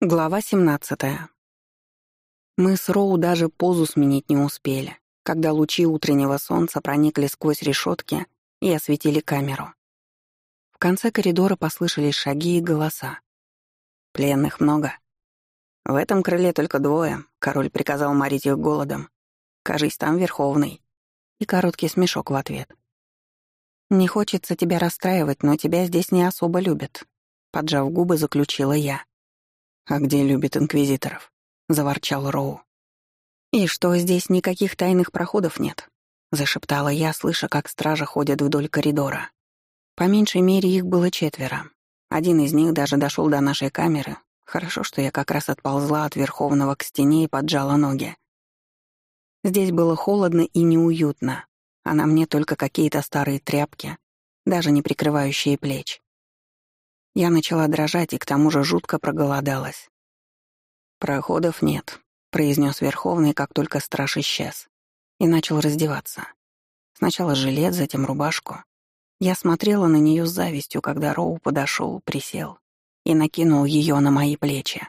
Глава 17. Мы с Роу даже позу сменить не успели, когда лучи утреннего солнца проникли сквозь решетки и осветили камеру. В конце коридора послышались шаги и голоса. «Пленных много?» «В этом крыле только двое», — король приказал морить их голодом. «Кажись, там Верховный». И короткий смешок в ответ. «Не хочется тебя расстраивать, но тебя здесь не особо любят», — поджав губы, заключила я. «А где любит инквизиторов?» — заворчал Роу. «И что, здесь никаких тайных проходов нет?» — зашептала я, слыша, как стража ходят вдоль коридора. По меньшей мере их было четверо. Один из них даже дошел до нашей камеры. Хорошо, что я как раз отползла от Верховного к стене и поджала ноги. Здесь было холодно и неуютно, а на мне только какие-то старые тряпки, даже не прикрывающие плеч. Я начала дрожать и к тому же жутко проголодалась. «Проходов нет», — произнес Верховный, как только страж исчез, и начал раздеваться. Сначала жилет, затем рубашку. Я смотрела на нее с завистью, когда Роу подошел, присел и накинул ее на мои плечи.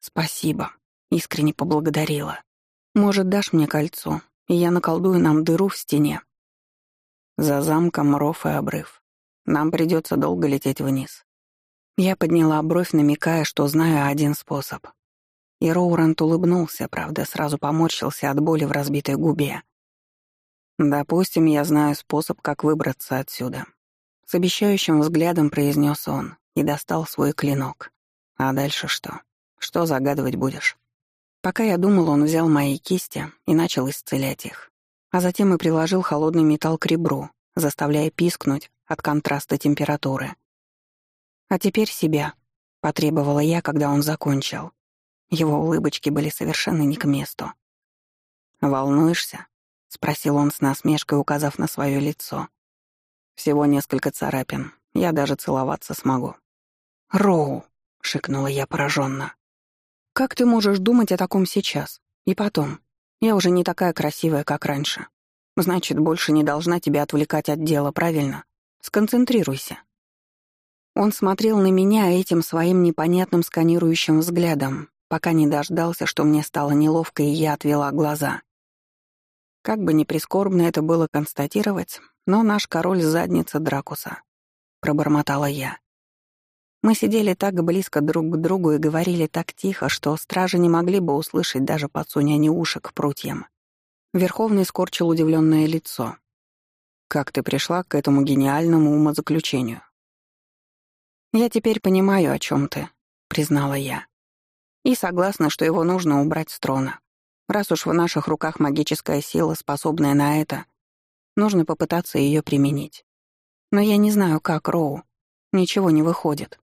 «Спасибо», — искренне поблагодарила. «Может, дашь мне кольцо, и я наколдую нам дыру в стене?» За замком ров и обрыв. Нам придется долго лететь вниз. Я подняла бровь, намекая, что знаю один способ. И Роурант улыбнулся, правда, сразу поморщился от боли в разбитой губе. «Допустим, я знаю способ, как выбраться отсюда». С обещающим взглядом произнес он и достал свой клинок. «А дальше что? Что загадывать будешь?» Пока я думал, он взял мои кисти и начал исцелять их. А затем и приложил холодный металл к ребру, заставляя пискнуть от контраста температуры. «А теперь себя», — потребовала я, когда он закончил. Его улыбочки были совершенно не к месту. «Волнуешься?» — спросил он с насмешкой, указав на свое лицо. «Всего несколько царапин. Я даже целоваться смогу». «Роу!» — шикнула я пораженно. «Как ты можешь думать о таком сейчас? И потом, я уже не такая красивая, как раньше. Значит, больше не должна тебя отвлекать от дела, правильно? Сконцентрируйся». Он смотрел на меня этим своим непонятным сканирующим взглядом, пока не дождался, что мне стало неловко, и я отвела глаза. Как бы ни прискорбно это было констатировать, но наш король — задница Дракуса. Пробормотала я. Мы сидели так близко друг к другу и говорили так тихо, что стражи не могли бы услышать даже подсунение ушек к прутьям. Верховный скорчил удивленное лицо. Как ты пришла к этому гениальному умозаключению? Я теперь понимаю, о чем ты, признала я. И согласна, что его нужно убрать с трона. Раз уж в наших руках магическая сила, способная на это, нужно попытаться ее применить. Но я не знаю, как, Роу. Ничего не выходит.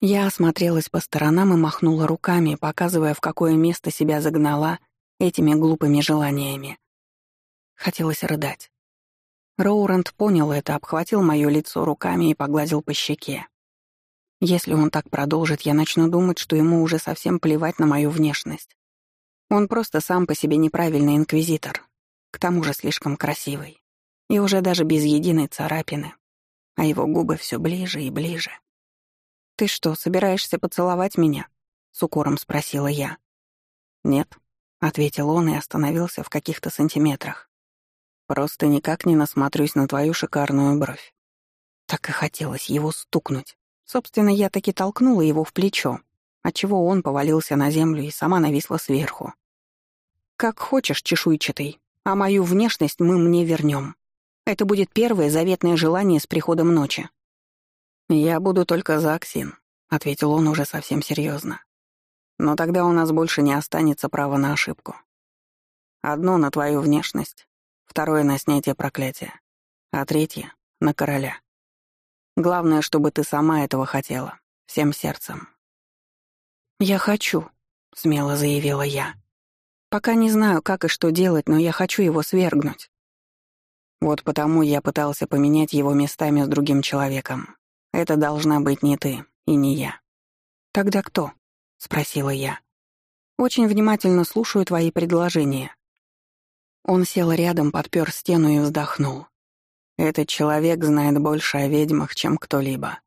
Я осмотрелась по сторонам и махнула руками, показывая, в какое место себя загнала этими глупыми желаниями. Хотелось рыдать. Роуранд понял это, обхватил моё лицо руками и погладил по щеке. Если он так продолжит, я начну думать, что ему уже совсем плевать на мою внешность. Он просто сам по себе неправильный инквизитор, к тому же слишком красивый, и уже даже без единой царапины, а его губы все ближе и ближе. «Ты что, собираешься поцеловать меня?» — с укором спросила я. «Нет», — ответил он и остановился в каких-то сантиметрах. Просто никак не насмотрюсь на твою шикарную бровь. Так и хотелось его стукнуть. Собственно, я таки толкнула его в плечо, отчего он повалился на землю и сама нависла сверху. «Как хочешь, чешуйчатый, а мою внешность мы мне вернем. Это будет первое заветное желание с приходом ночи». «Я буду только за Аксин», — ответил он уже совсем серьезно. «Но тогда у нас больше не останется права на ошибку. Одно на твою внешность, второе — на снятие проклятия, а третье — на короля. Главное, чтобы ты сама этого хотела, всем сердцем. «Я хочу», — смело заявила я. «Пока не знаю, как и что делать, но я хочу его свергнуть». Вот потому я пытался поменять его местами с другим человеком. Это должна быть не ты и не я. «Тогда кто?» — спросила я. «Очень внимательно слушаю твои предложения. Он сел рядом, подпер стену и вздохнул. Этот человек знает больше о ведьмах, чем кто-либо.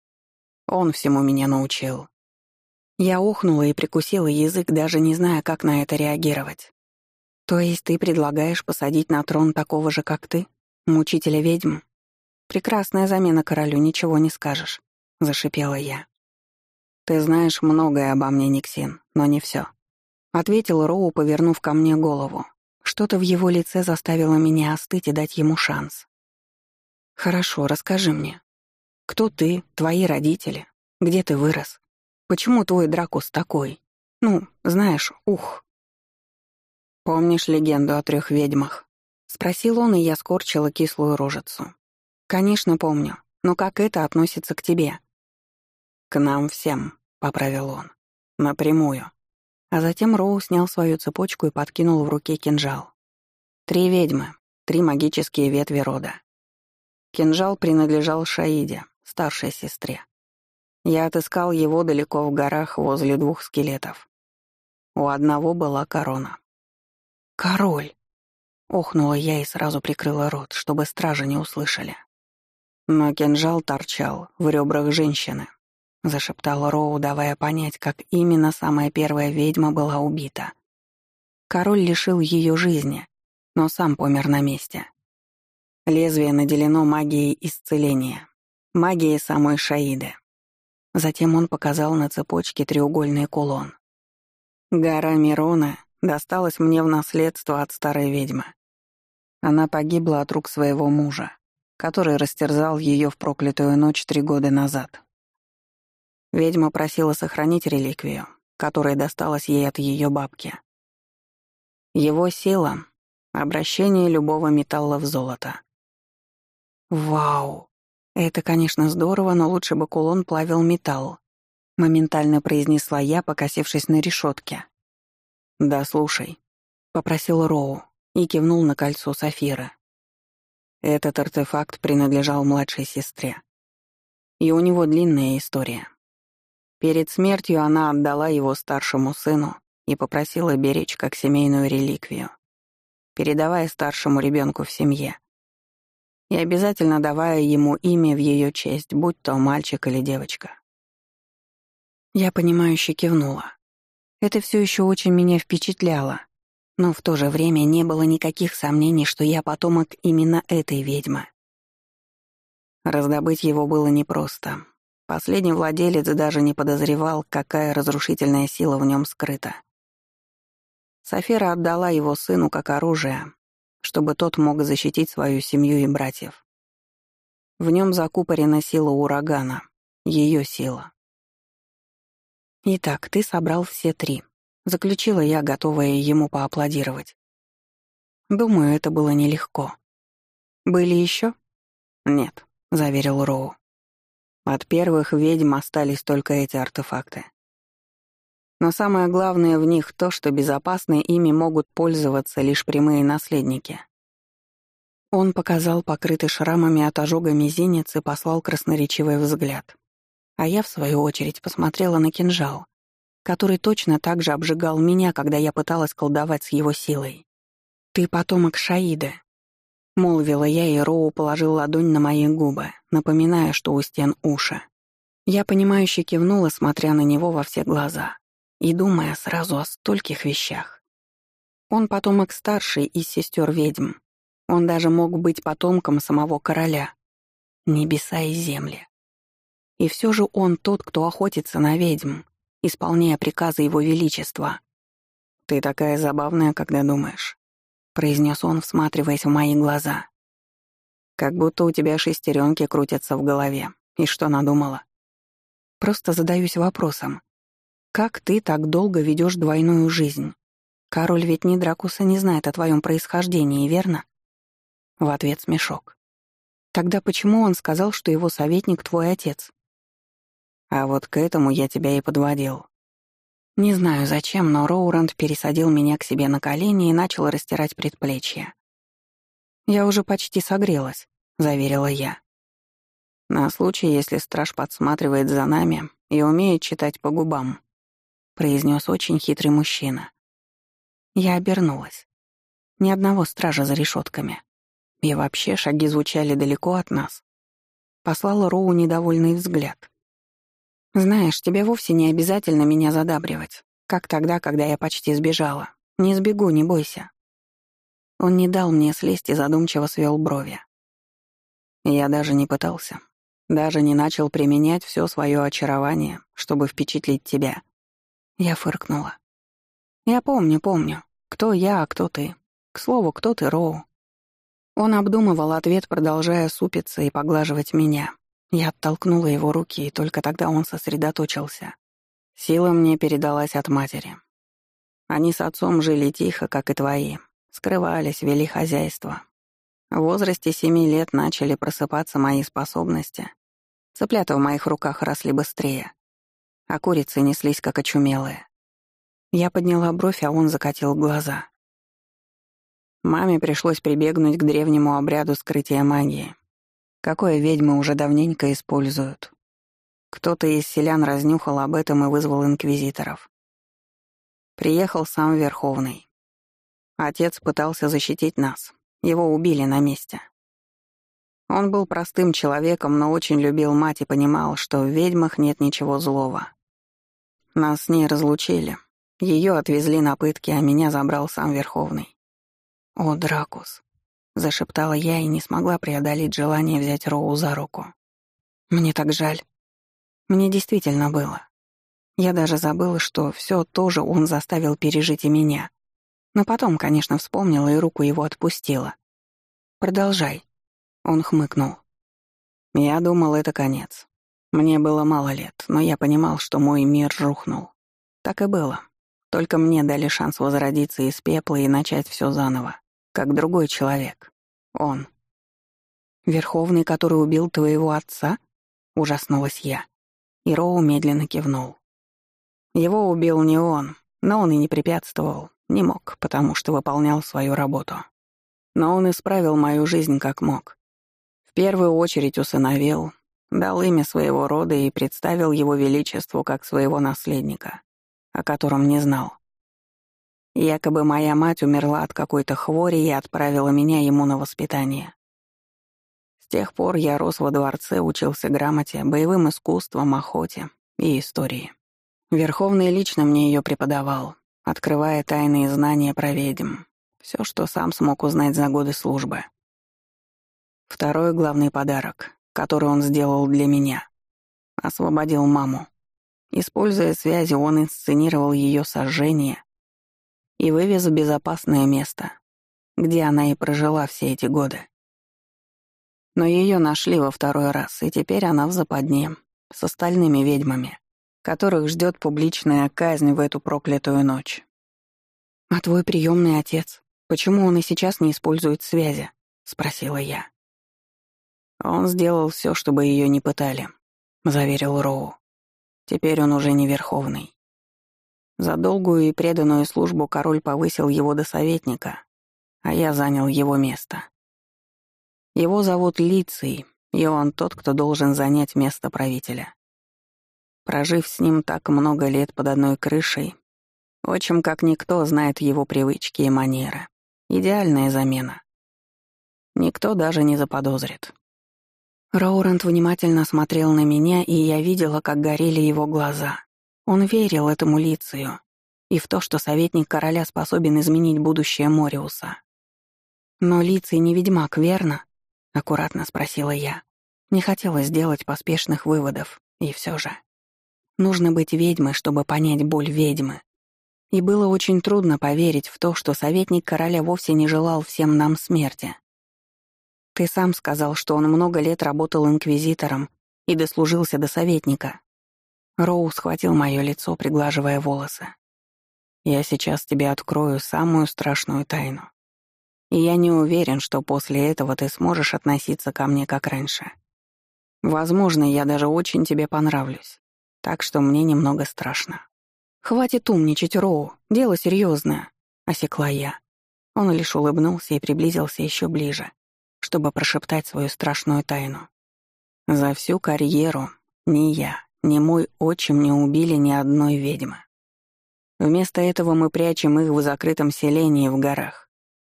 Он всему меня научил. Я охнула и прикусила язык, даже не зная, как на это реагировать. То есть ты предлагаешь посадить на трон такого же, как ты, мучителя ведьм? Прекрасная замена королю, ничего не скажешь, зашипела я. Ты знаешь многое обо мне, Никсин, но не все, ответил Роу, повернув ко мне голову. Что-то в его лице заставило меня остыть и дать ему шанс. Хорошо, расскажи мне. Кто ты, твои родители? Где ты вырос? Почему твой Дракус такой? Ну, знаешь, ух. «Помнишь легенду о трех ведьмах?» — спросил он, и я скорчила кислую рожицу. «Конечно, помню. Но как это относится к тебе?» «К нам всем», — поправил он. «Напрямую». А затем Роу снял свою цепочку и подкинул в руке кинжал. Три ведьмы, три магические ветви рода. Кинжал принадлежал Шаиде, старшей сестре. Я отыскал его далеко в горах возле двух скелетов. У одного была корона. «Король!» — охнула я и сразу прикрыла рот, чтобы стражи не услышали. Но кинжал торчал в ребрах женщины, — зашептала Роу, давая понять, как именно самая первая ведьма была убита. Король лишил ее жизни, но сам помер на месте. Лезвие наделено магией исцеления, магией самой Шаиды. Затем он показал на цепочке треугольный кулон. Гора Мирона досталась мне в наследство от старой ведьмы. Она погибла от рук своего мужа, который растерзал ее в проклятую ночь три года назад. Ведьма просила сохранить реликвию, которая досталась ей от ее бабки. Его сила — обращение любого металла в золото. «Вау! Это, конечно, здорово, но лучше бы кулон плавил металл», — моментально произнесла я, покосившись на решетке. «Да, слушай», — попросил Роу и кивнул на кольцо Сафира. Этот артефакт принадлежал младшей сестре. И у него длинная история. Перед смертью она отдала его старшему сыну и попросила беречь как семейную реликвию, передавая старшему ребенку в семье. И обязательно давая ему имя в ее честь, будь то мальчик или девочка. Я понимающе кивнула. Это все еще очень меня впечатляло, но в то же время не было никаких сомнений, что я потомок именно этой ведьмы. Раздобыть его было непросто. Последний владелец даже не подозревал, какая разрушительная сила в нем скрыта. Софера отдала его сыну как оружие, чтобы тот мог защитить свою семью и братьев. В нем закупорена сила урагана, ее сила. «Итак, ты собрал все три», — заключила я, готовая ему поаплодировать. Думаю, это было нелегко. «Были еще?» «Нет», — заверил Роу. От первых ведьм остались только эти артефакты. Но самое главное в них то, что безопасно ими могут пользоваться лишь прямые наследники. Он показал покрытый шрамами от ожога мизинец и послал красноречивый взгляд. А я, в свою очередь, посмотрела на кинжал, который точно так же обжигал меня, когда я пыталась колдовать с его силой. «Ты потомок Шаиды», — молвила я, и Роу положил ладонь на мои губы, напоминая, что у стен уши. Я понимающе кивнула, смотря на него во все глаза и думая сразу о стольких вещах. Он потомок старший из сестер ведьм. Он даже мог быть потомком самого короля. Небеса и земли. И все же он тот, кто охотится на ведьм, исполняя приказы его величества. «Ты такая забавная, когда думаешь», — произнес он, всматриваясь в мои глаза. «Как будто у тебя шестеренки крутятся в голове. И что надумала?» Просто задаюсь вопросом. Как ты так долго ведешь двойную жизнь? Король ведь ни Дракуса не знает о твоем происхождении, верно? В ответ смешок. Тогда почему он сказал, что его советник твой отец? А вот к этому я тебя и подводил. Не знаю зачем, но Роуранд пересадил меня к себе на колени и начал растирать предплечья. «Я уже почти согрелась», — заверила я. «На случай, если страж подсматривает за нами и умеет читать по губам», — произнес очень хитрый мужчина. Я обернулась. Ни одного стража за решетками. И вообще шаги звучали далеко от нас. Послала Роу недовольный взгляд. Знаешь, тебе вовсе не обязательно меня задабривать, как тогда, когда я почти сбежала. Не сбегу, не бойся. Он не дал мне слезть и задумчиво свел брови. Я даже не пытался. Даже не начал применять все свое очарование, чтобы впечатлить тебя. Я фыркнула. Я помню, помню. Кто я, а кто ты. К слову, кто ты, Роу? Он обдумывал ответ, продолжая супиться и поглаживать меня. Я оттолкнула его руки, и только тогда он сосредоточился. Сила мне передалась от матери. Они с отцом жили тихо, как и твои. Скрывались, вели хозяйство. В возрасте семи лет начали просыпаться мои способности. Цыплята в моих руках росли быстрее, а курицы неслись, как очумелые. Я подняла бровь, а он закатил глаза. Маме пришлось прибегнуть к древнему обряду скрытия магии. Какое ведьмы уже давненько используют. Кто-то из селян разнюхал об этом и вызвал инквизиторов. Приехал сам Верховный. Отец пытался защитить нас. Его убили на месте. Он был простым человеком, но очень любил мать и понимал, что в ведьмах нет ничего злого. Нас с ней разлучили. Ее отвезли на пытки, а меня забрал сам Верховный. «О, Дракус!» — зашептала я и не смогла преодолеть желание взять Роу за руку. «Мне так жаль. Мне действительно было. Я даже забыла, что все тоже он заставил пережить и меня. Но потом, конечно, вспомнила и руку его отпустила. «Продолжай», — он хмыкнул. Я думал, это конец. Мне было мало лет, но я понимал, что мой мир рухнул. Так и было. Только мне дали шанс возродиться из пепла и начать все заново, как другой человек. Он. «Верховный, который убил твоего отца?» — ужаснулась я. И Роу медленно кивнул. Его убил не он, но он и не препятствовал, не мог, потому что выполнял свою работу. Но он исправил мою жизнь как мог. В первую очередь усыновил, дал имя своего рода и представил его величеству как своего наследника о котором не знал. Якобы моя мать умерла от какой-то хвори и отправила меня ему на воспитание. С тех пор я рос во дворце, учился грамоте, боевым искусствам, охоте и истории. Верховный лично мне ее преподавал, открывая тайные знания про ведьм. Все, что сам смог узнать за годы службы. Второй главный подарок, который он сделал для меня. Освободил маму. Используя связи, он инсценировал ее сожжение и вывез в безопасное место, где она и прожила все эти годы. Но ее нашли во второй раз, и теперь она в западне с остальными ведьмами, которых ждет публичная казнь в эту проклятую ночь. «А твой приемный отец, почему он и сейчас не использует связи?» — спросила я. «Он сделал все, чтобы ее не пытали», — заверил Роу. Теперь он уже не верховный. За долгую и преданную службу король повысил его до советника, а я занял его место. Его зовут Лиций, и он тот, кто должен занять место правителя. Прожив с ним так много лет под одной крышей, отчим как никто знает его привычки и манеры. Идеальная замена. Никто даже не заподозрит. Роурант внимательно смотрел на меня, и я видела, как горели его глаза. Он верил этому Лицию и в то, что советник короля способен изменить будущее Мориуса. «Но Лиций не ведьмак, верно?» — аккуратно спросила я. Не хотела сделать поспешных выводов, и все же. Нужно быть ведьмой, чтобы понять боль ведьмы. И было очень трудно поверить в то, что советник короля вовсе не желал всем нам смерти. Ты сам сказал, что он много лет работал инквизитором и дослужился до советника. Роу схватил мое лицо, приглаживая волосы. Я сейчас тебе открою самую страшную тайну. И я не уверен, что после этого ты сможешь относиться ко мне как раньше. Возможно, я даже очень тебе понравлюсь. Так что мне немного страшно. «Хватит умничать, Роу, дело серьезное, осекла я. Он лишь улыбнулся и приблизился еще ближе, чтобы прошептать свою страшную тайну. За всю карьеру ни я, ни мой отчим не убили ни одной ведьмы. Вместо этого мы прячем их в закрытом селении в горах,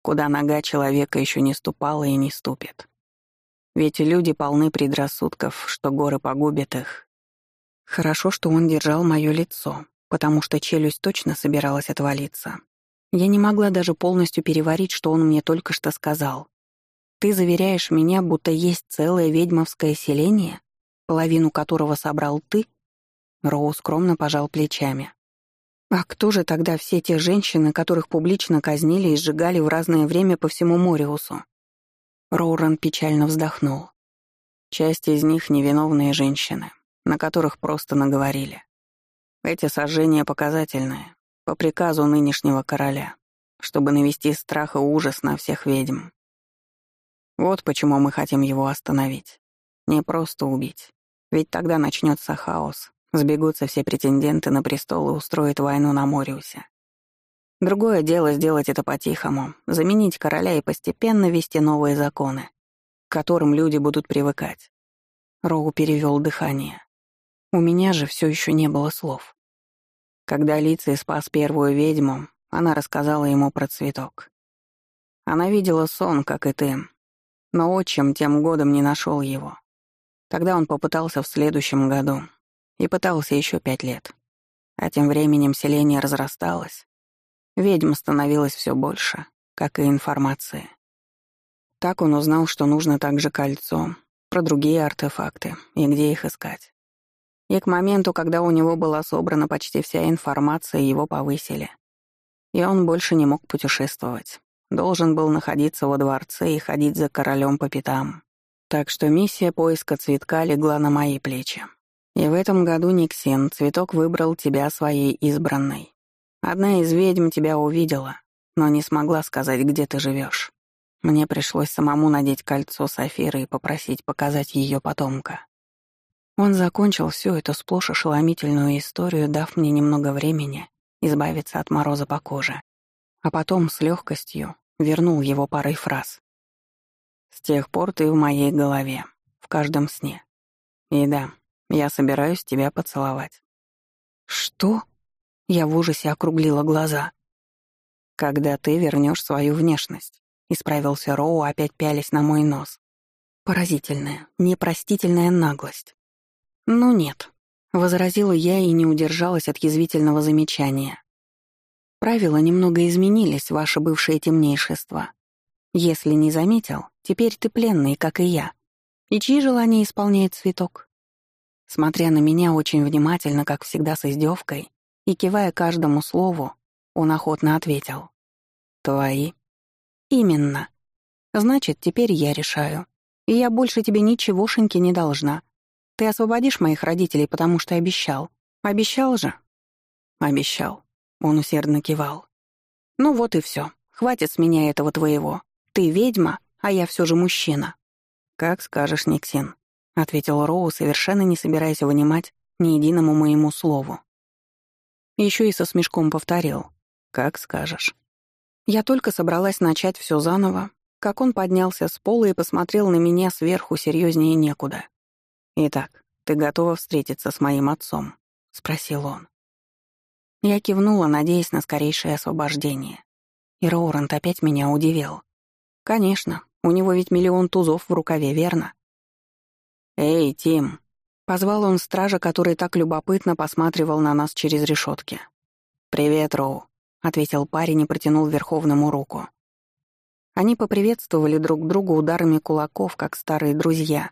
куда нога человека еще не ступала и не ступит. Ведь люди полны предрассудков, что горы погубят их. Хорошо, что он держал мое лицо, потому что челюсть точно собиралась отвалиться. Я не могла даже полностью переварить, что он мне только что сказал. «Ты заверяешь меня, будто есть целое ведьмовское селение, половину которого собрал ты?» Роу скромно пожал плечами. «А кто же тогда все те женщины, которых публично казнили и сжигали в разное время по всему Мориусу?» Роуран печально вздохнул. «Часть из них — невиновные женщины, на которых просто наговорили. Эти сожжения показательные, по приказу нынешнего короля, чтобы навести страх и ужас на всех ведьм. Вот почему мы хотим его остановить. Не просто убить. Ведь тогда начнется хаос, сбегутся все претенденты на престол и устроят войну на Мориусе. Другое дело сделать это по-тихому, заменить короля и постепенно ввести новые законы, к которым люди будут привыкать. Роу перевел дыхание. У меня же все еще не было слов. Когда Лицей спас первую ведьму, она рассказала ему про цветок. Она видела сон, как и ты, но отчим тем годом не нашел его. Тогда он попытался в следующем году и пытался еще пять лет. А тем временем селение разрасталось. Ведьм становилось все больше, как и информации. Так он узнал, что нужно также кольцо, про другие артефакты и где их искать. И к моменту, когда у него была собрана почти вся информация, его повысили. И он больше не мог путешествовать. Должен был находиться во дворце и ходить за королем по пятам. Так что миссия поиска цветка легла на мои плечи. И в этом году, Никсин, цветок выбрал тебя своей избранной. Одна из ведьм тебя увидела, но не смогла сказать, где ты живешь. Мне пришлось самому надеть кольцо Сафиры и попросить показать ее потомка. Он закончил всю эту сплошь ошеломительную историю, дав мне немного времени избавиться от мороза по коже. А потом с легкостью вернул его парой фраз. «С тех пор ты в моей голове, в каждом сне. И да, я собираюсь тебя поцеловать». «Что?» Я в ужасе округлила глаза. «Когда ты вернешь свою внешность», — исправился Роу, опять пялись на мой нос. Поразительная, непростительная наглость. «Ну нет», — возразила я и не удержалась от язвительного замечания. «Правила немного изменились, ваше бывшее темнейшество. Если не заметил, теперь ты пленный, как и я. И чьи желания исполняет цветок?» Смотря на меня очень внимательно, как всегда с издевкой, и кивая каждому слову, он охотно ответил. «Твои?» «Именно. Значит, теперь я решаю. И я больше тебе ничегошеньки не должна. Ты освободишь моих родителей, потому что обещал. Обещал же?» «Обещал». Он усердно кивал. «Ну вот и все. Хватит с меня этого твоего. Ты ведьма, а я все же мужчина». «Как скажешь, Никсин», — ответил Роу, совершенно не собираясь вынимать ни единому моему слову. Еще и со смешком повторил. «Как скажешь». Я только собралась начать все заново, как он поднялся с пола и посмотрел на меня сверху серьезнее некуда. «Итак, ты готова встретиться с моим отцом?» — спросил он. Я кивнула, надеясь на скорейшее освобождение. И Роурант опять меня удивил. «Конечно, у него ведь миллион тузов в рукаве, верно?» «Эй, Тим!» — позвал он стража, который так любопытно посматривал на нас через решетки. «Привет, Роу», — ответил парень и протянул Верховному руку. Они поприветствовали друг друга ударами кулаков, как старые друзья,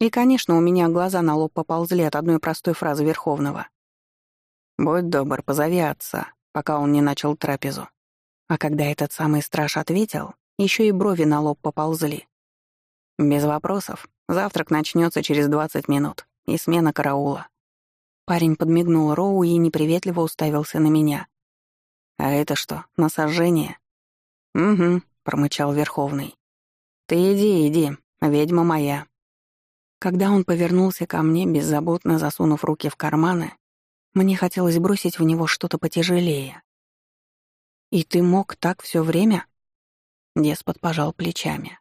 и, конечно, у меня глаза на лоб поползли от одной простой фразы Верховного. «Будь добр, позови отца», пока он не начал трапезу. А когда этот самый страж ответил, еще и брови на лоб поползли. «Без вопросов. Завтрак начнется через двадцать минут. И смена караула». Парень подмигнул Роу и неприветливо уставился на меня. «А это что, на сожжение?» «Угу», — промычал Верховный. «Ты иди, иди, ведьма моя, когда он повернулся ко мне, беззаботно засунув руки в карманы, мне хотелось бросить в него что-то потяжелее. «И ты мог так все время?» Деспот пожал плечами.